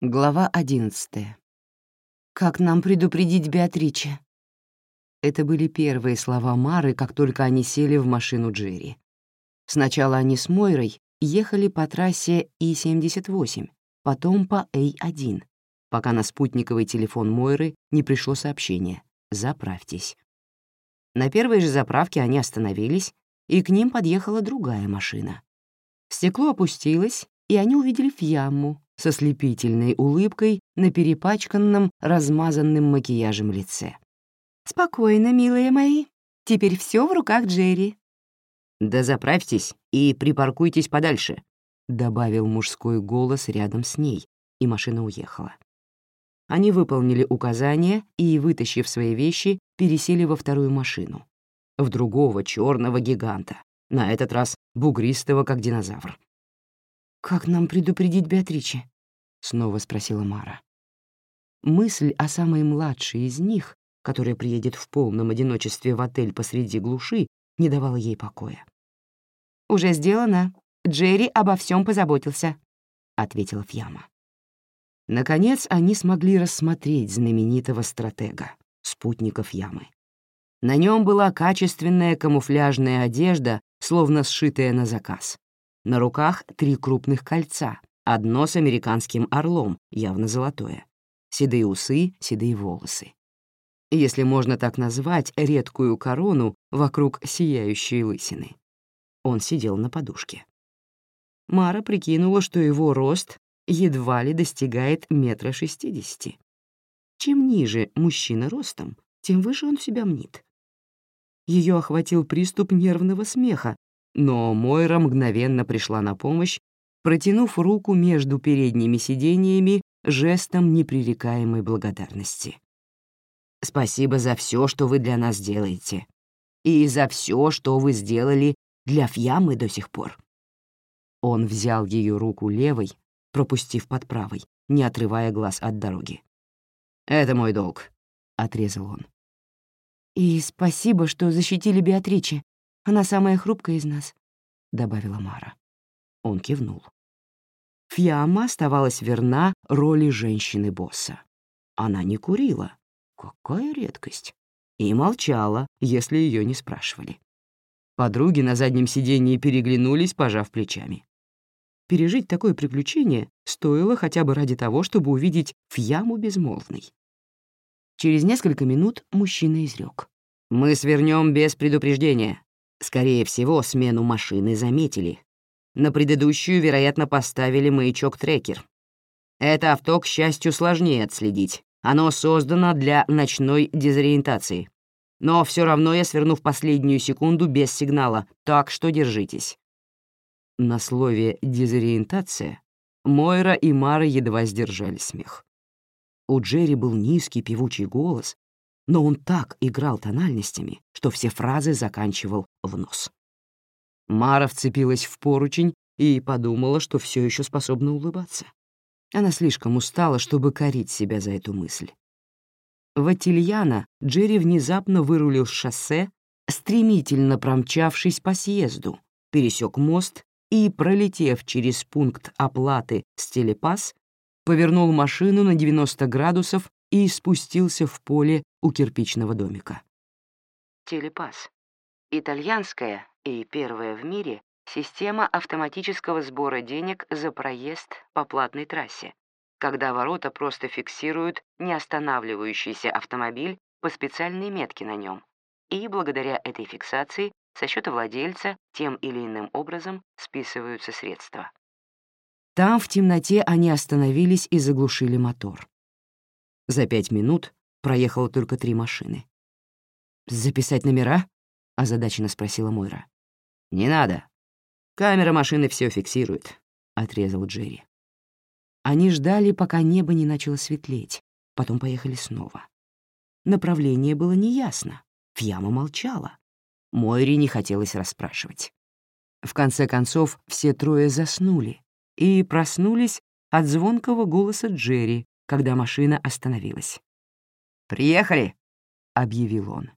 Глава одиннадцатая. «Как нам предупредить Беатриче?» Это были первые слова Мары, как только они сели в машину Джерри. Сначала они с Мойрой ехали по трассе И-78, потом по А-1, пока на спутниковый телефон Мойры не пришло сообщение «Заправьтесь». На первой же заправке они остановились, и к ним подъехала другая машина. Стекло опустилось, и они увидели Фьямму, со слепительной улыбкой на перепачканном, размазанным макияжем лице. «Спокойно, милые мои. Теперь все в руках Джерри». «Да заправьтесь и припаркуйтесь подальше», — добавил мужской голос рядом с ней, и машина уехала. Они выполнили указания и, вытащив свои вещи, пересели во вторую машину. В другого черного гиганта, на этот раз бугристого, как динозавр. «Как нам предупредить Беатриче?» — снова спросила Мара. Мысль о самой младшей из них, которая приедет в полном одиночестве в отель посреди глуши, не давала ей покоя. «Уже сделано. Джерри обо всем позаботился», — ответила Фьяма. Наконец они смогли рассмотреть знаменитого стратега, спутников Ямы. На нем была качественная камуфляжная одежда, словно сшитая на заказ. На руках три крупных кольца, одно с американским орлом, явно золотое. Седые усы, седые волосы. Если можно так назвать редкую корону вокруг сияющей лысины. Он сидел на подушке. Мара прикинула, что его рост едва ли достигает метра шестидесяти. Чем ниже мужчина ростом, тем выше он себя мнит. Ее охватил приступ нервного смеха, но Мойра мгновенно пришла на помощь, протянув руку между передними сидениями жестом непререкаемой благодарности. «Спасибо за все, что вы для нас делаете, и за все, что вы сделали для Фьямы до сих пор». Он взял ее руку левой, пропустив под правой, не отрывая глаз от дороги. «Это мой долг», — отрезал он. «И спасибо, что защитили Беатриче. Она самая хрупкая из нас», — добавила Мара. Он кивнул. Фьяма оставалась верна роли женщины-босса. Она не курила. Какая редкость. И молчала, если ее не спрашивали. Подруги на заднем сиденье переглянулись, пожав плечами. Пережить такое приключение стоило хотя бы ради того, чтобы увидеть Фьяму безмолвной. Через несколько минут мужчина изрек: «Мы свернем без предупреждения. Скорее всего, смену машины заметили. На предыдущую, вероятно, поставили маячок-трекер. Это авто, к счастью, сложнее отследить. Оно создано для ночной дезориентации. Но все равно я сверну в последнюю секунду без сигнала, так что держитесь». На слове «дезориентация» Мойра и Мара едва сдержали смех. У Джерри был низкий певучий голос, но он так играл тональностями, что все фразы заканчивал в нос. Мара вцепилась в поручень и подумала, что все еще способна улыбаться. Она слишком устала, чтобы корить себя за эту мысль. В Атильяна Джерри внезапно вырулил с шоссе, стремительно промчавшись по съезду, пересек мост и, пролетев через пункт оплаты с телепас, повернул машину на 90 градусов и спустился в поле у кирпичного домика. Телепас. Итальянская и первая в мире система автоматического сбора денег за проезд по платной трассе, когда ворота просто фиксируют неостанавливающийся автомобиль по специальной метке на нем, и благодаря этой фиксации со счета владельца тем или иным образом списываются средства. Там в темноте они остановились и заглушили мотор. За пять минут проехало только три машины. «Записать номера?» — озадаченно спросила Мойра. «Не надо. Камера машины все фиксирует», — отрезал Джерри. Они ждали, пока небо не начало светлеть, потом поехали снова. Направление было неясно. Фьяма молчала. Мойре не хотелось расспрашивать. В конце концов, все трое заснули и проснулись от звонкого голоса Джерри, когда машина остановилась. «Приехали!» — объявил он.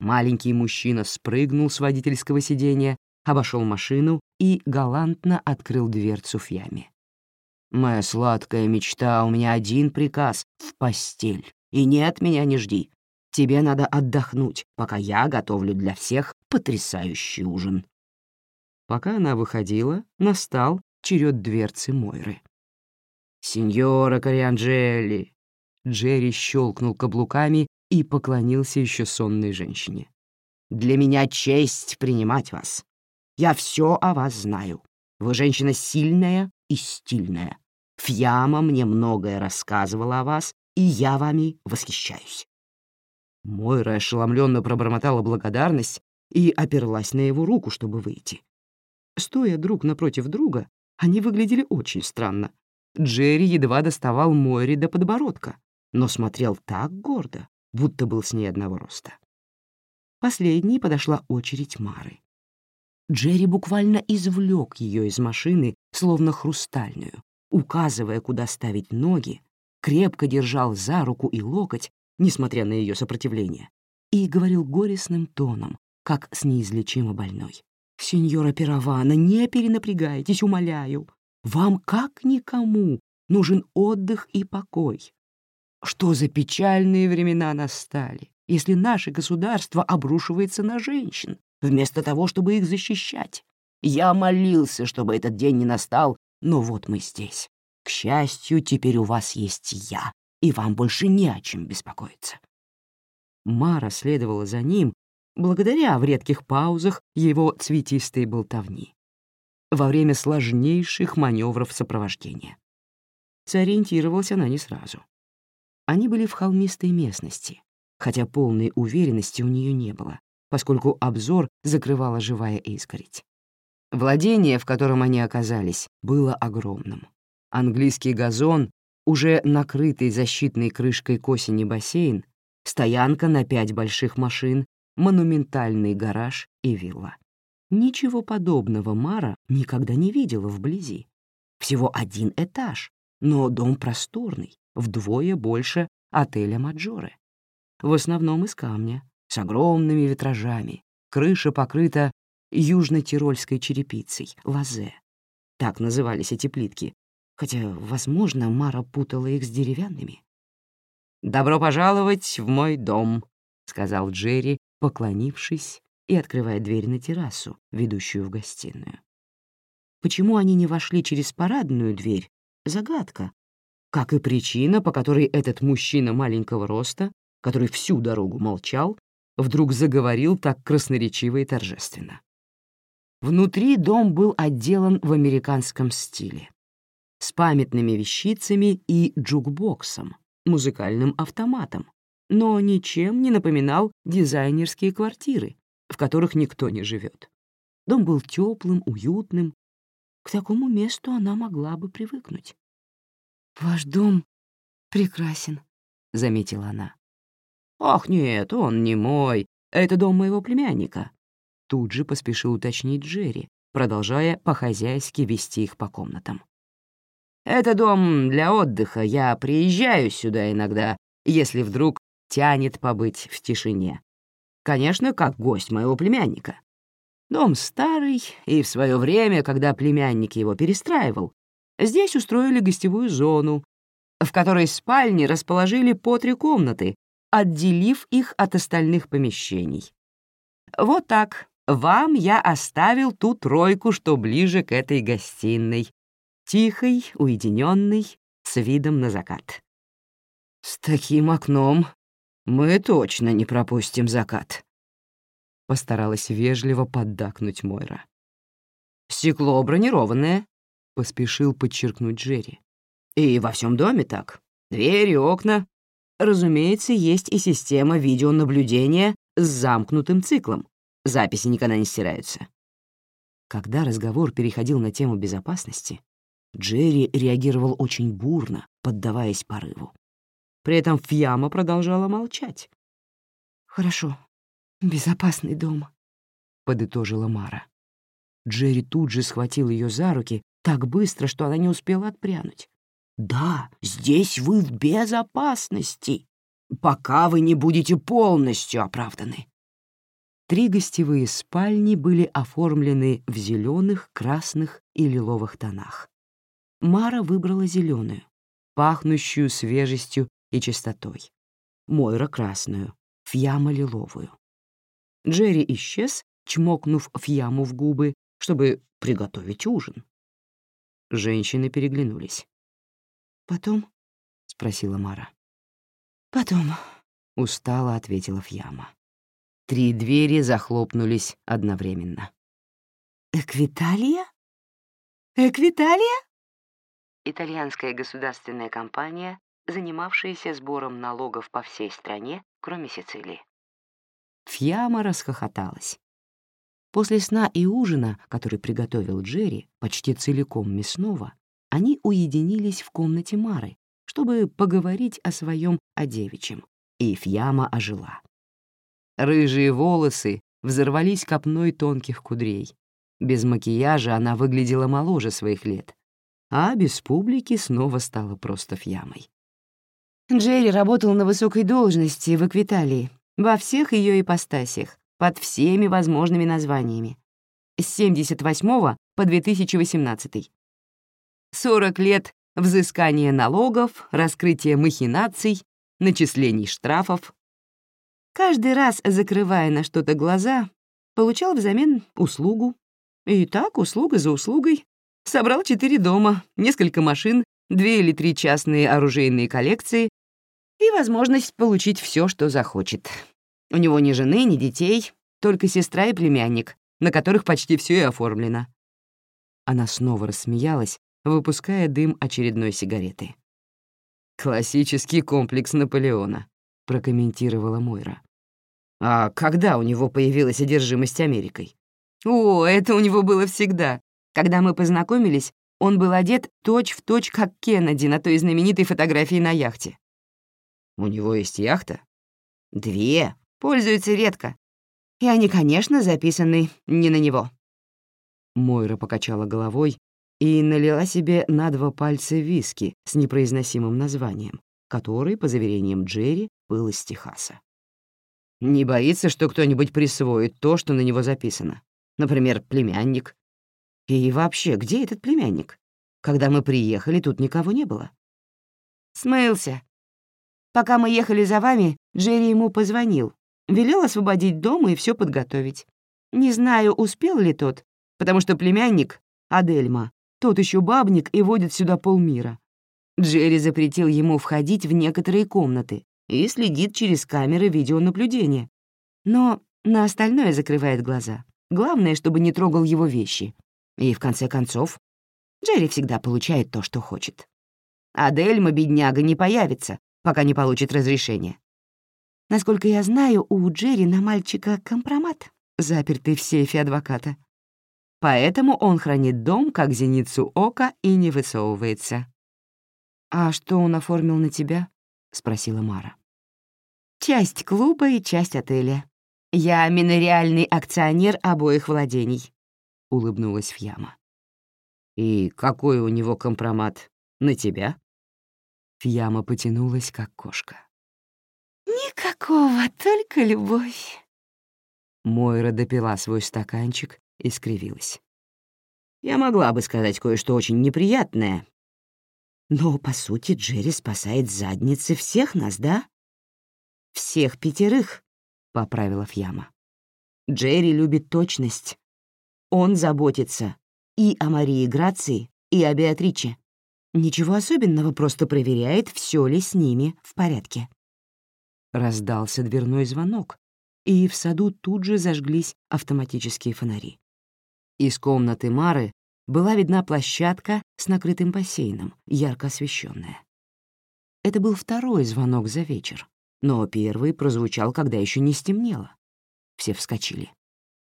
Маленький мужчина спрыгнул с водительского сиденья, обошел машину и галантно открыл дверцу Фьяме. Моя сладкая мечта, у меня один приказ — в постель. И нет, меня не жди. Тебе надо отдохнуть, пока я готовлю для всех потрясающий ужин». Пока она выходила, настал черед дверцы Мойры. «Сеньора Корианджелли!» Джерри щелкнул каблуками и поклонился еще сонной женщине. «Для меня честь принимать вас. Я все о вас знаю. Вы женщина сильная и стильная. Фьяма мне многое рассказывала о вас, и я вами восхищаюсь». Мойра ошеломленно пробормотала благодарность и оперлась на его руку, чтобы выйти. Стоя друг напротив друга, они выглядели очень странно. Джерри едва доставал Мойре до подбородка, но смотрел так гордо, будто был с ней одного роста. Последней подошла очередь Мары. Джерри буквально извлек ее из машины, словно хрустальную, указывая, куда ставить ноги, крепко держал за руку и локоть, несмотря на ее сопротивление, и говорил горестным тоном, как с неизлечимо больной. «Сеньора Пиравана, не перенапрягайтесь, умоляю. Вам, как никому, нужен отдых и покой. Что за печальные времена настали, если наше государство обрушивается на женщин, вместо того, чтобы их защищать? Я молился, чтобы этот день не настал, но вот мы здесь. К счастью, теперь у вас есть я, и вам больше не о чем беспокоиться». Мара следовала за ним, благодаря в редких паузах его цветистой болтовни, во время сложнейших маневров сопровождения. Сориентировалась она не сразу. Они были в холмистой местности, хотя полной уверенности у нее не было, поскольку обзор закрывала живая изгородь. Владение, в котором они оказались, было огромным. Английский газон, уже накрытый защитной крышкой к осени бассейн, стоянка на пять больших машин, монументальный гараж и вилла. Ничего подобного Мара никогда не видела вблизи. Всего один этаж, но дом просторный, вдвое больше отеля Маджоре. В основном из камня, с огромными витражами. Крыша покрыта южно-тирольской черепицей, лазе. Так назывались эти плитки, хотя, возможно, Мара путала их с деревянными. «Добро пожаловать в мой дом», — сказал Джерри, поклонившись и открывая дверь на террасу, ведущую в гостиную. Почему они не вошли через парадную дверь — загадка, как и причина, по которой этот мужчина маленького роста, который всю дорогу молчал, вдруг заговорил так красноречиво и торжественно. Внутри дом был отделан в американском стиле, с памятными вещицами и джукбоксом, музыкальным автоматом, но ничем не напоминал дизайнерские квартиры, в которых никто не живет. Дом был теплым, уютным. К такому месту она могла бы привыкнуть. «Ваш дом прекрасен», — заметила она. «Ах, нет, он не мой. Это дом моего племянника», — тут же поспешил уточнить Джерри, продолжая по-хозяйски вести их по комнатам. «Это дом для отдыха. Я приезжаю сюда иногда, если вдруг тянет побыть в тишине. Конечно, как гость моего племянника. Дом старый, и в свое время, когда племянник его перестраивал, Здесь устроили гостевую зону, в которой спальни расположили по три комнаты, отделив их от остальных помещений. Вот так. Вам я оставил ту тройку, что ближе к этой гостиной. Тихой, уединенной, с видом на закат. С таким окном мы точно не пропустим закат. Постаралась вежливо поддакнуть Мойра. Стекло бронированное, — поспешил подчеркнуть Джерри. «И во всем доме так. Двери, окна. Разумеется, есть и система видеонаблюдения с замкнутым циклом. Записи никогда не стираются». Когда разговор переходил на тему безопасности, Джерри реагировал очень бурно, поддаваясь порыву. При этом Фьяма продолжала молчать. «Хорошо, безопасный дом», — подытожила Мара. Джерри тут же схватил ее за руки так быстро, что она не успела отпрянуть. «Да, здесь вы в безопасности, пока вы не будете полностью оправданы». Три гостевые спальни были оформлены в зеленых, красных и лиловых тонах. Мара выбрала зеленую, пахнущую свежестью и чистотой. Мойра — красную, Фьяма — лиловую. Джерри исчез, чмокнув Фьяму в губы, чтобы приготовить ужин. Женщины переглянулись. «Потом?» — спросила Мара. «Потом», — устало ответила Фьяма. Три двери захлопнулись одновременно. «Эквиталия? Эквиталия?» Итальянская государственная компания, занимавшаяся сбором налогов по всей стране, кроме Сицилии. Фьяма расхохоталась. После сна и ужина, который приготовил Джерри, почти целиком мясного, они уединились в комнате Мары, чтобы поговорить о своем о девичьем, и Фьяма ожила. Рыжие волосы взорвались копной тонких кудрей. Без макияжа она выглядела моложе своих лет, а без публики снова стала просто Фьямой. Джерри работал на высокой должности в Эквиталии, во всех ее ипостасях, под всеми возможными названиями. С 78 по 2018. 40 лет взыскания налогов, раскрытия махинаций, начислений штрафов. Каждый раз, закрывая на что-то глаза, получал взамен услугу. И так, услуга за услугой. Собрал четыре дома, несколько машин, две или три частные оружейные коллекции и возможность получить все, что захочет. У него ни жены, ни детей, только сестра и племянник, на которых почти все и оформлено. Она снова рассмеялась, выпуская дым очередной сигареты. «Классический комплекс Наполеона», — прокомментировала Мойра. «А когда у него появилась одержимость Америкой?» «О, это у него было всегда. Когда мы познакомились, он был одет точь-в-точь, точь, как Кеннеди на той знаменитой фотографии на яхте». «У него есть яхта?» «Две. Пользуется редко. И они, конечно, записаны не на него». Мойра покачала головой и налила себе на два пальца виски с непроизносимым названием, который, по заверениям Джерри, был из Техаса. Не боится, что кто-нибудь присвоит то, что на него записано. Например, племянник. И вообще, где этот племянник? Когда мы приехали, тут никого не было. Смылся. Пока мы ехали за вами, Джерри ему позвонил. Велел освободить дом и все подготовить. Не знаю, успел ли тот, потому что племянник, Адельма, тот еще бабник и водит сюда полмира. Джерри запретил ему входить в некоторые комнаты и следит через камеры видеонаблюдения. Но на остальное закрывает глаза. Главное, чтобы не трогал его вещи. И в конце концов, Джерри всегда получает то, что хочет. Адельма, бедняга, не появится, пока не получит разрешение. Насколько я знаю, у Джерри на мальчика компромат, запертый в сейфе адвоката. Поэтому он хранит дом, как зеницу ока, и не высовывается. «А что он оформил на тебя?» — спросила Мара. «Часть клуба и часть отеля. Я минориальный акционер обоих владений», — улыбнулась Фьяма. «И какой у него компромат? На тебя?» Фьяма потянулась, как кошка. «Никакого, только любовь». Мойра допила свой стаканчик и скривилась. Я могла бы сказать кое-что очень неприятное. Но, по сути, Джерри спасает задницы всех нас, да? Всех пятерых, — поправила Фьяма. Джерри любит точность. Он заботится и о Марии Грации, и о Беатриче. Ничего особенного, просто проверяет, все ли с ними в порядке. Раздался дверной звонок, и в саду тут же зажглись автоматические фонари. Из комнаты Мары была видна площадка с накрытым бассейном, ярко освещенная. Это был второй звонок за вечер, но первый прозвучал, когда еще не стемнело. Все вскочили.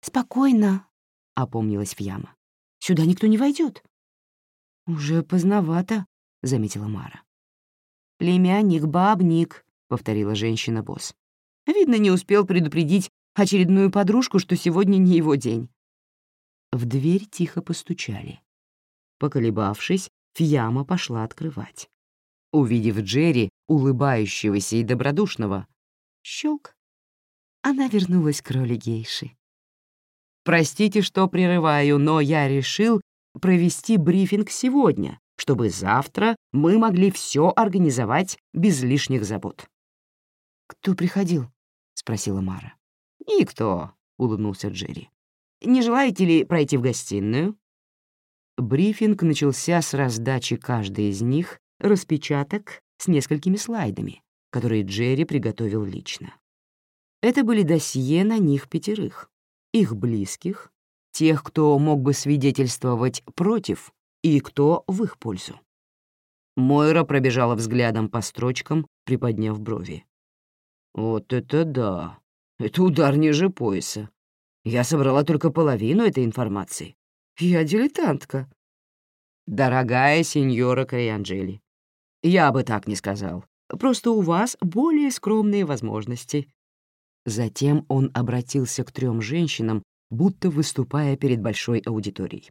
«Спокойно», — опомнилась Фьяма. «Сюда никто не войдет. «Уже поздновато», — заметила Мара. «Племянник-бабник», — повторила женщина-босс. «Видно, не успел предупредить очередную подружку, что сегодня не его день». В дверь тихо постучали. Поколебавшись, Фьяма пошла открывать. Увидев Джерри, улыбающегося и добродушного, щелк. Она вернулась к роли гейши. «Простите, что прерываю, но я решил провести брифинг сегодня, чтобы завтра мы могли все организовать без лишних забот». «Кто приходил?» — спросила Мара. «Никто», — улыбнулся Джерри. «Не желаете ли пройти в гостиную?» Брифинг начался с раздачи каждой из них распечаток с несколькими слайдами, которые Джерри приготовил лично. Это были досье на них пятерых, их близких, тех, кто мог бы свидетельствовать против и кто в их пользу. Мойра пробежала взглядом по строчкам, приподняв брови. «Вот это да! Это удар ниже пояса. Я собрала только половину этой информации. Я дилетантка». «Дорогая сеньора Крианджели, я бы так не сказал. Просто у вас более скромные возможности». Затем он обратился к трем женщинам, будто выступая перед большой аудиторией.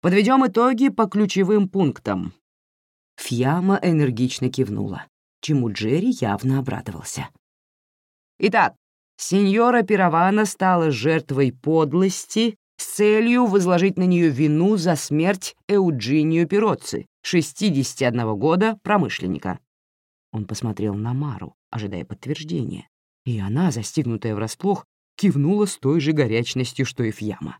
Подведем итоги по ключевым пунктам». Фьяма энергично кивнула, чему Джерри явно обрадовался. Итак, сеньора Пиравана стала жертвой подлости с целью возложить на нее вину за смерть Эуджинию Пироцци, 61 года, промышленника. Он посмотрел на Мару, ожидая подтверждения, и она, застигнутая врасплох, кивнула с той же горячностью, что и Фьяма.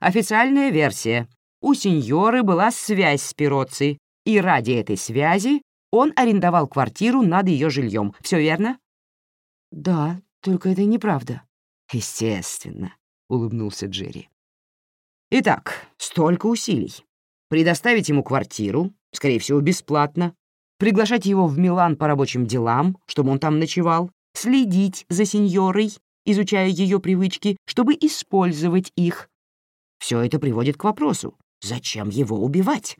Официальная версия. У сеньоры была связь с Пироцци, и ради этой связи он арендовал квартиру над ее жильем. Все верно? «Да, только это неправда». «Естественно», — улыбнулся Джерри. «Итак, столько усилий. Предоставить ему квартиру, скорее всего, бесплатно, приглашать его в Милан по рабочим делам, чтобы он там ночевал, следить за сеньорой, изучая ее привычки, чтобы использовать их. Все это приводит к вопросу, зачем его убивать?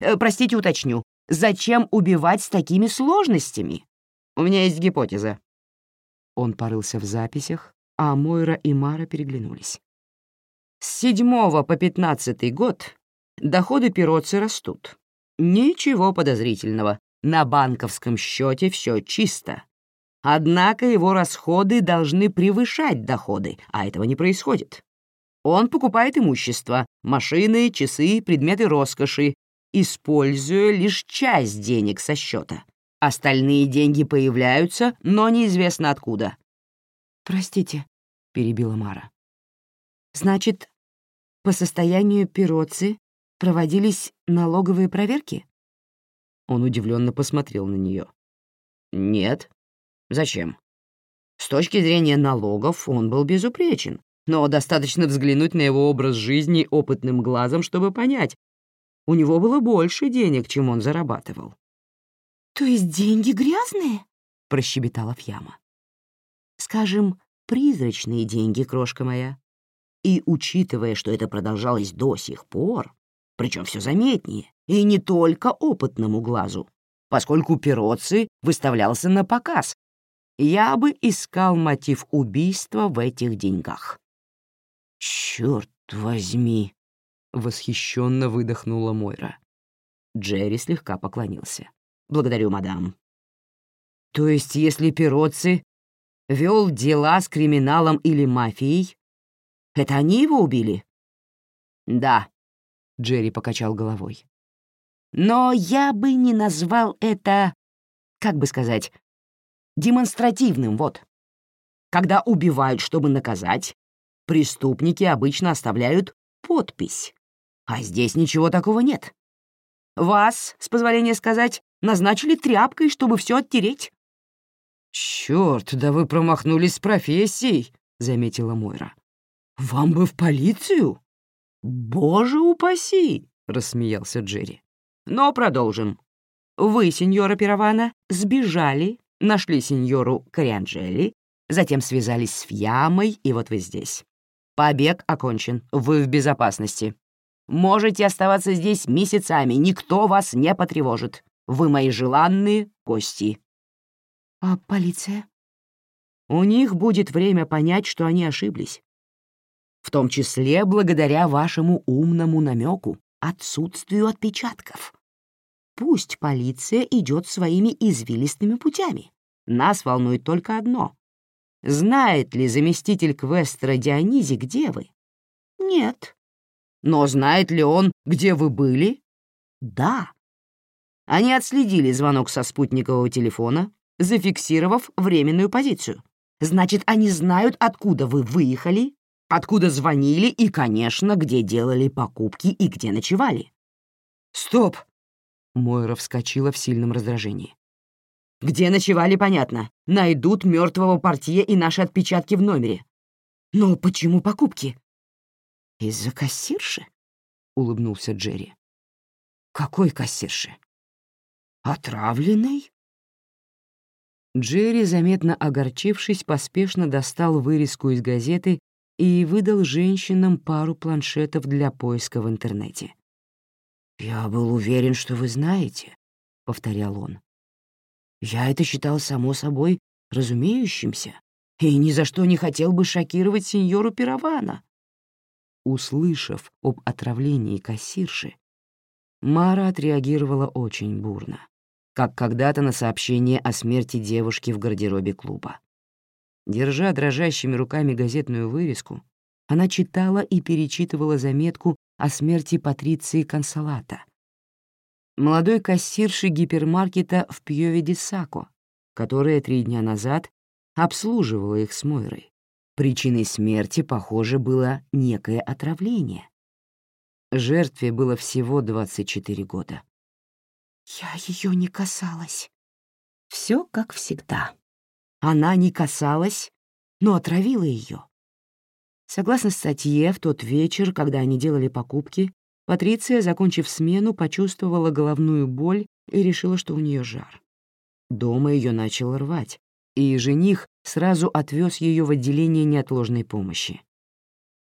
Э, простите, уточню, зачем убивать с такими сложностями? У меня есть гипотеза. Он порылся в записях, а Мойра и Мара переглянулись. С седьмого по пятнадцатый год доходы Пироци растут. Ничего подозрительного. На банковском счете все чисто. Однако его расходы должны превышать доходы, а этого не происходит. Он покупает имущество, машины, часы, предметы роскоши, используя лишь часть денег со счета. Остальные деньги появляются, но неизвестно откуда. «Простите», — перебила Мара. «Значит, по состоянию пироцы проводились налоговые проверки?» Он удивленно посмотрел на нее. «Нет. Зачем? С точки зрения налогов он был безупречен, но достаточно взглянуть на его образ жизни опытным глазом, чтобы понять, у него было больше денег, чем он зарабатывал. «То есть деньги грязные?» — прощебетала Фьяма. «Скажем, призрачные деньги, крошка моя. И учитывая, что это продолжалось до сих пор, причем все заметнее, и не только опытному глазу, поскольку Пироци выставлялся на показ, я бы искал мотив убийства в этих деньгах». «Черт возьми!» — восхищенно выдохнула Мойра. Джерри слегка поклонился. Благодарю, мадам. То есть, если Пироци вел дела с криминалом или мафией, это они его убили? Да, Джерри покачал головой. Но я бы не назвал это, как бы сказать, демонстративным, вот. Когда убивают, чтобы наказать, преступники обычно оставляют подпись. А здесь ничего такого нет. Вас, с позволения сказать, назначили тряпкой, чтобы все оттереть». «Чёрт, да вы промахнулись с профессией», — заметила Мойра. «Вам бы в полицию?» «Боже упаси!» — рассмеялся Джерри. «Но продолжим. Вы, сеньора Пиравана, сбежали, нашли сеньору Корианджелли, затем связались с Фьямой, и вот вы здесь. Побег окончен, вы в безопасности. Можете оставаться здесь месяцами, никто вас не потревожит. Вы мои желанные гости». «А полиция?» «У них будет время понять, что они ошиблись. В том числе благодаря вашему умному намеку, отсутствию отпечатков. Пусть полиция идет своими извилистыми путями. Нас волнует только одно. Знает ли заместитель Квестера Дионизи, где вы? Нет. Но знает ли он, где вы были? Да. Они отследили звонок со спутникового телефона, зафиксировав временную позицию. Значит, они знают, откуда вы выехали, откуда звонили и, конечно, где делали покупки и где ночевали. «Стоп!» — Мойра вскочила в сильном раздражении. «Где ночевали, понятно. Найдут мертвого портье и наши отпечатки в номере. Но почему покупки?» «Из-за кассирши?» — улыбнулся Джерри. «Какой кассирши?» «Отравленной?» Джерри, заметно огорчившись, поспешно достал вырезку из газеты и выдал женщинам пару планшетов для поиска в интернете. «Я был уверен, что вы знаете», — повторял он. «Я это считал само собой разумеющимся и ни за что не хотел бы шокировать сеньору Пиравана». Услышав об отравлении кассирши, Мара отреагировала очень бурно, как когда-то на сообщение о смерти девушки в гардеробе клуба. Держа дрожащими руками газетную вырезку, она читала и перечитывала заметку о смерти Патриции Консолата, молодой кассирши гипермаркета в Пьёве-де-Сако, которая три дня назад обслуживала их с Мойрой. Причиной смерти, похоже, было некое отравление. Жертве было всего 24 года. «Я ее не касалась». Все как всегда. Она не касалась, но отравила ее. Согласно статье, в тот вечер, когда они делали покупки, Патриция, закончив смену, почувствовала головную боль и решила, что у нее жар. Дома ее начало рвать, и жених сразу отвез ее в отделение неотложной помощи.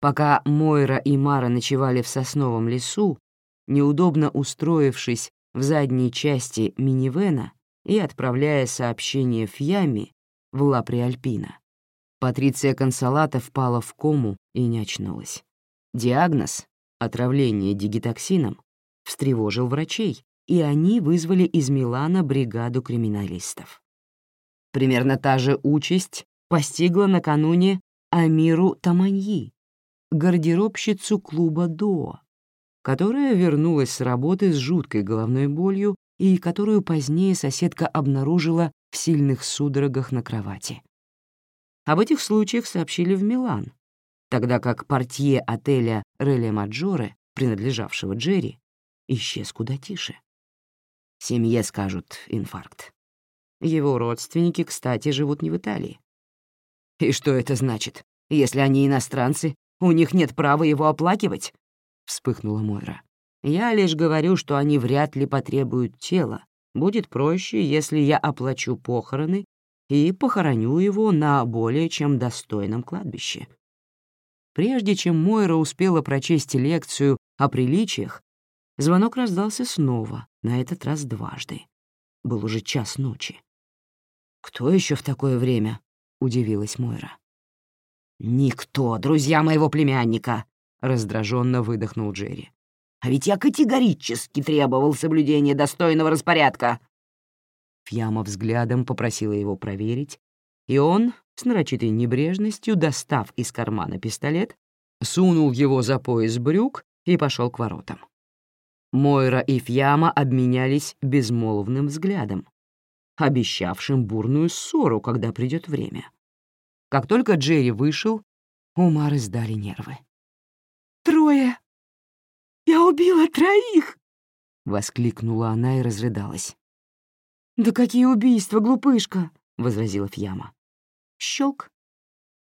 Пока Мойра и Мара ночевали в сосновом лесу, неудобно устроившись в задней части минивэна и отправляя сообщение в яме в Лапри Альпина, Патриция Консолата впала в кому и не очнулась. Диагноз — отравление дигитоксином — встревожил врачей, и они вызвали из Милана бригаду криминалистов. Примерно та же участь постигла накануне Амиру Таманьи, гардеробщицу клуба «До», которая вернулась с работы с жуткой головной болью и которую позднее соседка обнаружила в сильных судорогах на кровати. Об этих случаях сообщили в Милан, тогда как портье отеля «Реле Маджоре», принадлежавшего Джерри, исчез куда тише. Семье скажут инфаркт. Его родственники, кстати, живут не в Италии. И что это значит? Если они иностранцы, у них нет права его оплакивать? Вспыхнула Мойра. Я лишь говорю, что они вряд ли потребуют тела. Будет проще, если я оплачу похороны и похороню его на более чем достойном кладбище. Прежде чем Мойра успела прочесть лекцию о приличиях, звонок раздался снова, на этот раз дважды. Был уже час ночи. «Кто еще в такое время?» — удивилась Мойра. «Никто, друзья моего племянника!» — раздраженно выдохнул Джерри. «А ведь я категорически требовал соблюдения достойного распорядка!» Фьяма взглядом попросила его проверить, и он, с нарочитой небрежностью, достав из кармана пистолет, сунул его за пояс брюк и пошел к воротам. Мойра и Фьяма обменялись безмолвным взглядом, обещавшим бурную ссору, когда придет время. Как только Джерри вышел, у Мары сдали нервы. «Трое! Я убила троих!» — воскликнула она и разрыдалась. «Да какие убийства, глупышка!» — возразила Фьяма. Щелк.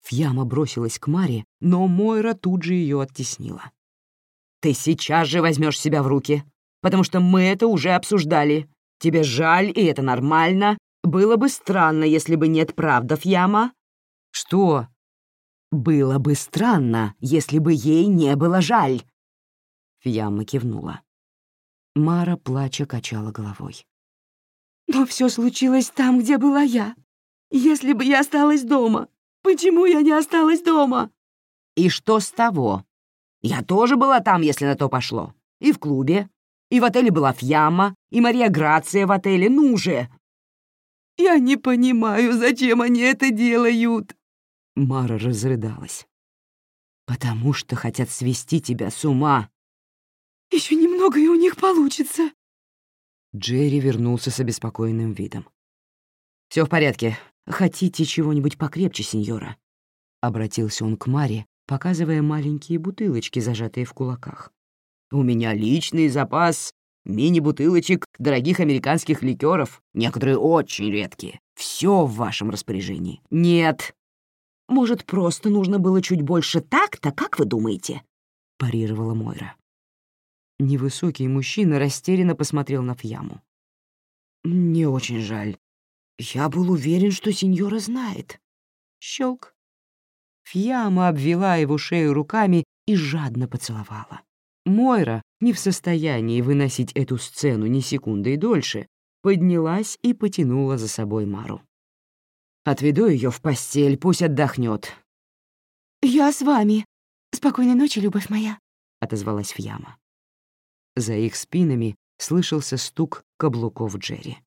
Фьяма бросилась к Маре, но Мойра тут же ее оттеснила. «Ты сейчас же возьмешь себя в руки, потому что мы это уже обсуждали. Тебе жаль, и это нормально. Было бы странно, если бы нет правдов, Яма». «Что?» «Было бы странно, если бы ей не было жаль». Фьяма кивнула. Мара, плача, качала головой. «Но все случилось там, где была я. Если бы я осталась дома, почему я не осталась дома?» «И что с того? Я тоже была там, если на то пошло. И в клубе, и в отеле была Фьяма, и Мария Грация в отеле. Ну же!» «Я не понимаю, зачем они это делают!» Мара разрыдалась. «Потому что хотят свести тебя с ума. Еще немного, и у них получится. Джерри вернулся с обеспокоенным видом. Все в порядке. Хотите чего-нибудь покрепче, сеньора?» Обратился он к Маре, показывая маленькие бутылочки, зажатые в кулаках. «У меня личный запас мини-бутылочек дорогих американских ликеров, некоторые очень редкие. Все в вашем распоряжении». «Нет». «Может, просто нужно было чуть больше так-то, как вы думаете?» — парировала Мойра. Невысокий мужчина растерянно посмотрел на Фьяму. «Мне очень жаль. Я был уверен, что сеньора знает». Щелк. Фьяма обвела его шею руками и жадно поцеловала. Мойра, не в состоянии выносить эту сцену ни секунды и дольше, поднялась и потянула за собой Мару. «Отведу ее в постель, пусть отдохнет. «Я с вами. Спокойной ночи, любовь моя», — отозвалась Фьяма. За их спинами слышался стук каблуков Джерри.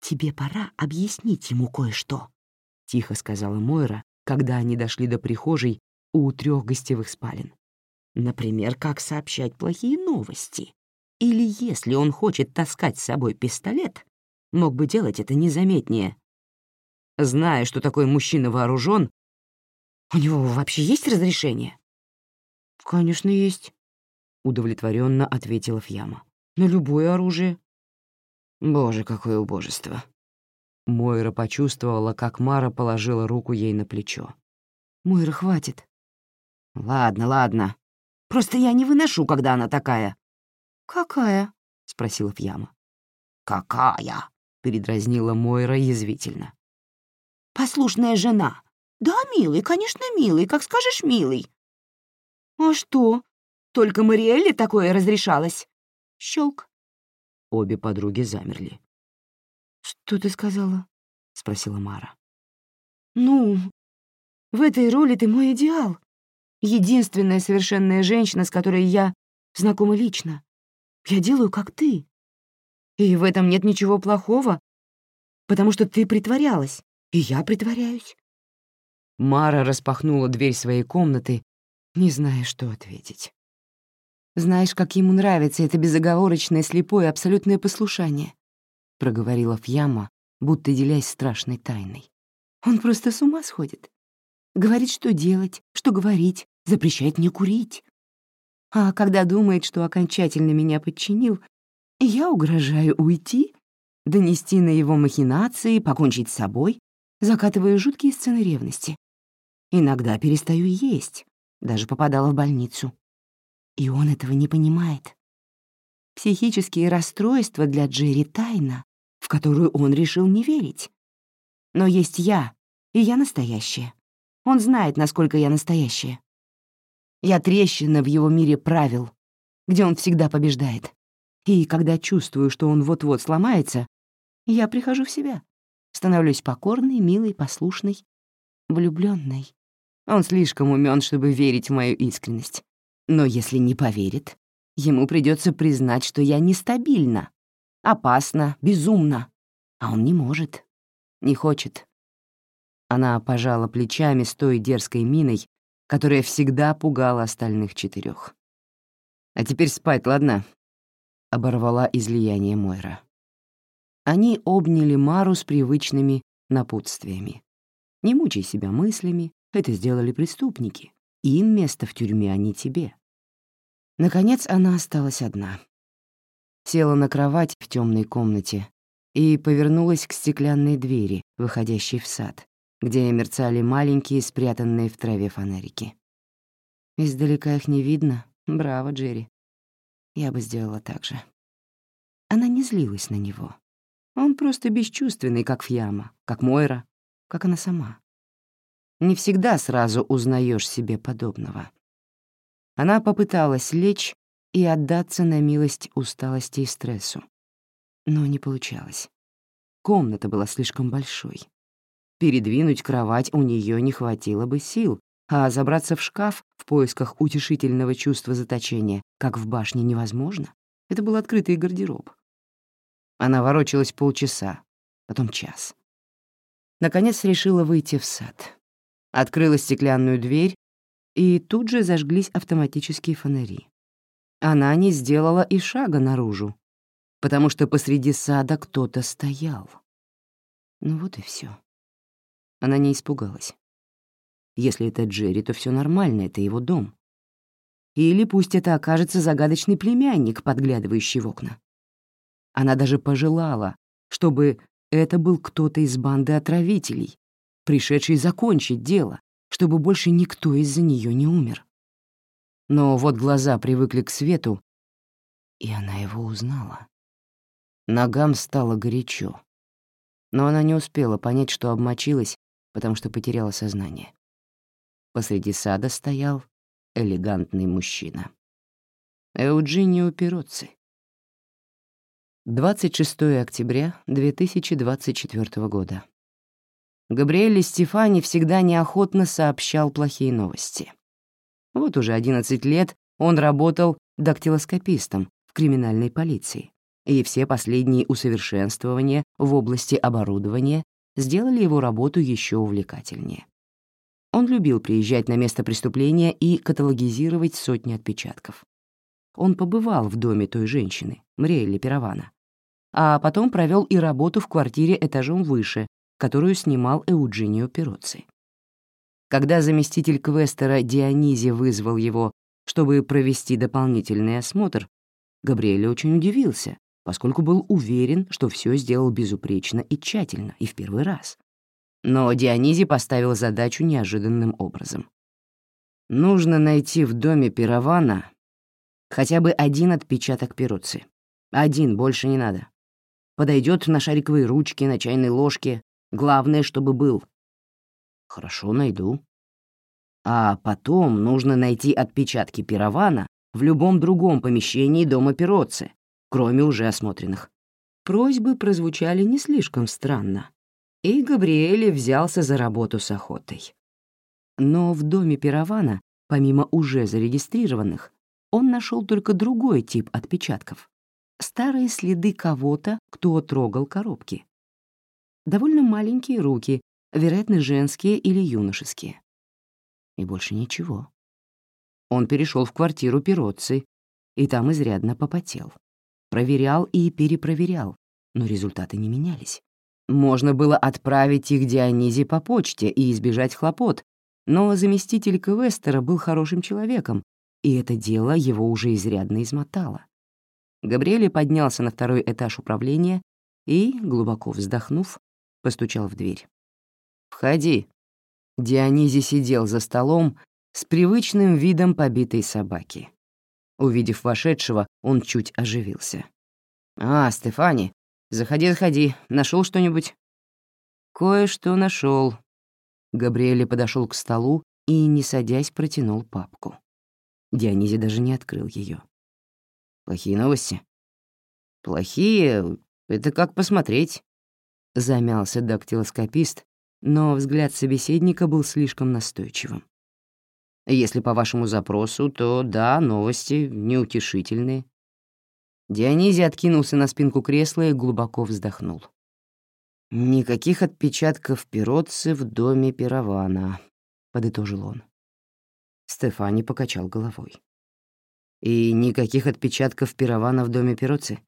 «Тебе пора объяснить ему кое-что», — тихо сказала Мойра, когда они дошли до прихожей у трех гостевых спален. Например, как сообщать плохие новости. Или если он хочет таскать с собой пистолет, мог бы делать это незаметнее. Зная, что такой мужчина вооружен, у него вообще есть разрешение? Конечно, есть, удовлетворенно ответила Фьяма. На любое оружие. Боже, какое убожество. Мойра почувствовала, как Мара положила руку ей на плечо. «Мойра, хватит». «Ладно, ладно. Просто я не выношу, когда она такая». «Какая?» — спросила Фьяма. «Какая?» — передразнила Мойра язвительно. «Послушная жена. Да, милый, конечно, милый, как скажешь, милый». «А что? Только Мариэлле такое разрешалось?» Щелк. Обе подруги замерли. «Что ты сказала?» — спросила Мара. «Ну, в этой роли ты мой идеал. Единственная совершенная женщина, с которой я знакома лично. Я делаю, как ты. И в этом нет ничего плохого, потому что ты притворялась, и я притворяюсь». Мара распахнула дверь своей комнаты, не зная, что ответить. «Знаешь, как ему нравится это безоговорочное, слепое, абсолютное послушание. — проговорила Фьяма, будто делясь страшной тайной. «Он просто с ума сходит. Говорит, что делать, что говорить, запрещает мне курить. А когда думает, что окончательно меня подчинил, я угрожаю уйти, донести на его махинации, покончить с собой, закатывая жуткие сцены ревности. Иногда перестаю есть, даже попадала в больницу. И он этого не понимает. Психические расстройства для Джерри — тайна, в которую он решил не верить. Но есть я, и я настоящая. Он знает, насколько я настоящая. Я трещина в его мире правил, где он всегда побеждает. И когда чувствую, что он вот-вот сломается, я прихожу в себя, становлюсь покорной, милой, послушной, влюбленной. Он слишком умен, чтобы верить в мою искренность. Но если не поверит, Ему придется признать, что я нестабильна, опасна, безумна. А он не может, не хочет. Она пожала плечами с той дерзкой миной, которая всегда пугала остальных четырех. «А теперь спать, ладно?» — оборвала излияние Мойра. Они обняли Мару с привычными напутствиями. «Не мучай себя мыслями, это сделали преступники. Им место в тюрьме, а не тебе. Наконец она осталась одна. Села на кровать в темной комнате и повернулась к стеклянной двери, выходящей в сад, где мерцали маленькие, спрятанные в траве фонарики. Издалека их не видно. Браво, Джерри. Я бы сделала так же. Она не злилась на него. Он просто бесчувственный, как Фьяма, как Мойра, как она сама. Не всегда сразу узнаешь себе подобного. Она попыталась лечь и отдаться на милость усталости и стрессу. Но не получалось. Комната была слишком большой. Передвинуть кровать у нее не хватило бы сил, а забраться в шкаф в поисках утешительного чувства заточения, как в башне, невозможно. Это был открытый гардероб. Она ворочалась полчаса, потом час. Наконец решила выйти в сад. Открыла стеклянную дверь и тут же зажглись автоматические фонари. она не сделала и шага наружу, потому что посреди сада кто-то стоял. Ну вот и все. Она не испугалась. Если это Джерри, то все нормально, это его дом. Или пусть это окажется загадочный племянник, подглядывающий в окна. Она даже пожелала, чтобы это был кто-то из банды отравителей, пришедший закончить дело, чтобы больше никто из-за нее не умер. Но вот глаза привыкли к свету, и она его узнала. Ногам стало горячо. Но она не успела понять, что обмочилась, потому что потеряла сознание. Посреди сада стоял элегантный мужчина. Эуджинио Пироцци. 26 октября 2024 года. Габриэль Стефани всегда неохотно сообщал плохие новости. Вот уже 11 лет он работал дактилоскопистом в криминальной полиции, и все последние усовершенствования в области оборудования сделали его работу еще увлекательнее. Он любил приезжать на место преступления и каталогизировать сотни отпечатков. Он побывал в доме той женщины, Мриэлли Пиравана, а потом провел и работу в квартире этажом выше, которую снимал Эуджинио Пироцци. Когда заместитель квестера Дионизи вызвал его, чтобы провести дополнительный осмотр, Габриэль очень удивился, поскольку был уверен, что все сделал безупречно и тщательно, и в первый раз. Но Дионизи поставил задачу неожиданным образом. Нужно найти в доме Пиравана хотя бы один отпечаток пироци. Один, больше не надо. Подойдет на шариковой ручке, на чайной ложке. Главное, чтобы был. Хорошо, найду. А потом нужно найти отпечатки пиравана в любом другом помещении дома пироци, кроме уже осмотренных. Просьбы прозвучали не слишком странно, и Габриэле взялся за работу с охотой. Но в доме Пиравана, помимо уже зарегистрированных, он нашел только другой тип отпечатков — старые следы кого-то, кто трогал коробки. Довольно маленькие руки, вероятно, женские или юношеские. И больше ничего. Он перешел в квартиру Пироцци, и там изрядно попотел. Проверял и перепроверял, но результаты не менялись. Можно было отправить их Дионизе по почте и избежать хлопот, но заместитель Квестера был хорошим человеком, и это дело его уже изрядно измотало. Габриэль поднялся на второй этаж управления и, глубоко вздохнув, постучал в дверь. «Входи». Дионизи сидел за столом с привычным видом побитой собаки. Увидев вошедшего, он чуть оживился. «А, Стефани, Заходи, заходи. Нашел что-нибудь? Кое-что нашел. Габриэль подошел к столу и, не садясь, протянул папку. Дионизи даже не открыл ее. Плохие новости? Плохие? Это как посмотреть. Замялся дактилоскопист, но взгляд собеседника был слишком настойчивым. Если по вашему запросу, то да, новости неутешительные. Дионизий откинулся на спинку кресла и глубоко вздохнул. «Никаких отпечатков пиротцы в доме Пиравана», — подытожил он. Стефани покачал головой. «И никаких отпечатков Пиравана в доме Пироцци?»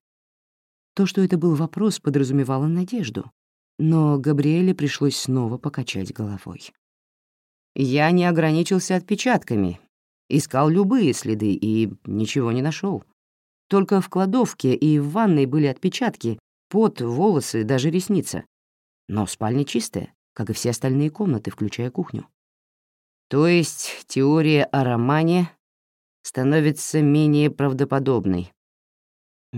То, что это был вопрос, подразумевало надежду, но Габриэле пришлось снова покачать головой. «Я не ограничился отпечатками, искал любые следы и ничего не нашел. Только в кладовке и в ванной были отпечатки, пот, волосы, даже ресница. Но спальня чистая, как и все остальные комнаты, включая кухню. То есть теория о романе становится менее правдоподобной.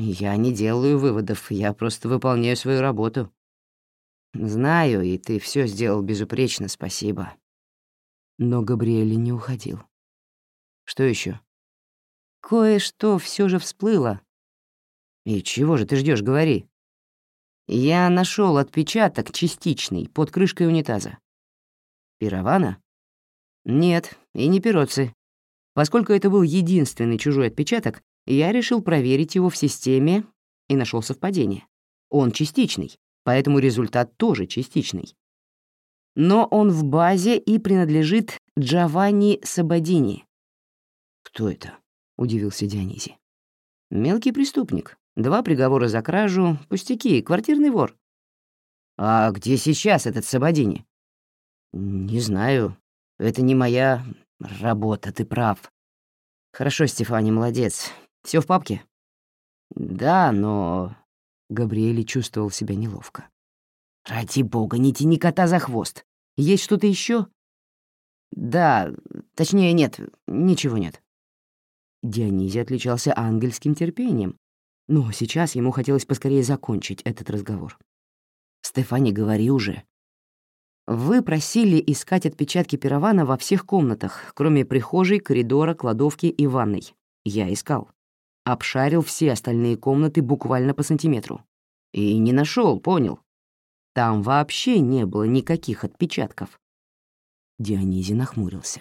Я не делаю выводов, я просто выполняю свою работу. Знаю, и ты все сделал безупречно, спасибо. Но Габриэль не уходил. Что еще? Кое-что все же всплыло. И чего же ты ждешь, говори. Я нашел отпечаток частичный под крышкой унитаза. Пиравана? Нет, и не пироцы. Поскольку это был единственный чужой отпечаток, я решил проверить его в системе и нашел совпадение. Он частичный, поэтому результат тоже частичный. Но он в базе и принадлежит Джованни Сабадини. Кто это? — удивился Дионисий. Мелкий преступник. Два приговора за кражу, пустяки, квартирный вор. А где сейчас этот Сабадини? Не знаю. Это не моя работа, ты прав. Хорошо, Стефани, молодец. Все в папке? Да, но... Габриэль чувствовал себя неловко. Ради бога, не тяни кота за хвост. Есть что-то еще? Да, точнее, нет, ничего нет. Дионизий отличался ангельским терпением, но сейчас ему хотелось поскорее закончить этот разговор. «Стефани, говори уже». «Вы просили искать отпечатки пиравана во всех комнатах, кроме прихожей, коридора, кладовки и ванной. Я искал. Обшарил все остальные комнаты буквально по сантиметру. И не нашел, понял. Там вообще не было никаких отпечатков». Дионизий нахмурился.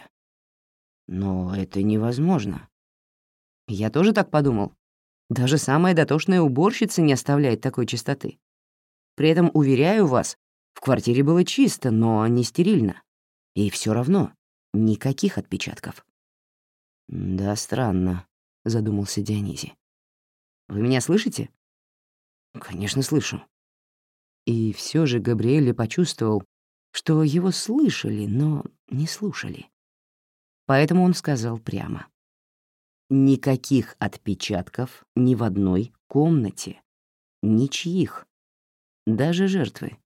«Но это невозможно. Я тоже так подумал. Даже самая дотошная уборщица не оставляет такой чистоты. При этом, уверяю вас, в квартире было чисто, но не стерильно. И все равно никаких отпечатков. «Да, странно», — задумался Дионизий. «Вы меня слышите?» «Конечно, слышу». И все же Габриэль почувствовал, что его слышали, но не слушали. Поэтому он сказал прямо. Никаких отпечатков ни в одной комнате. Ничьих. Даже жертвы.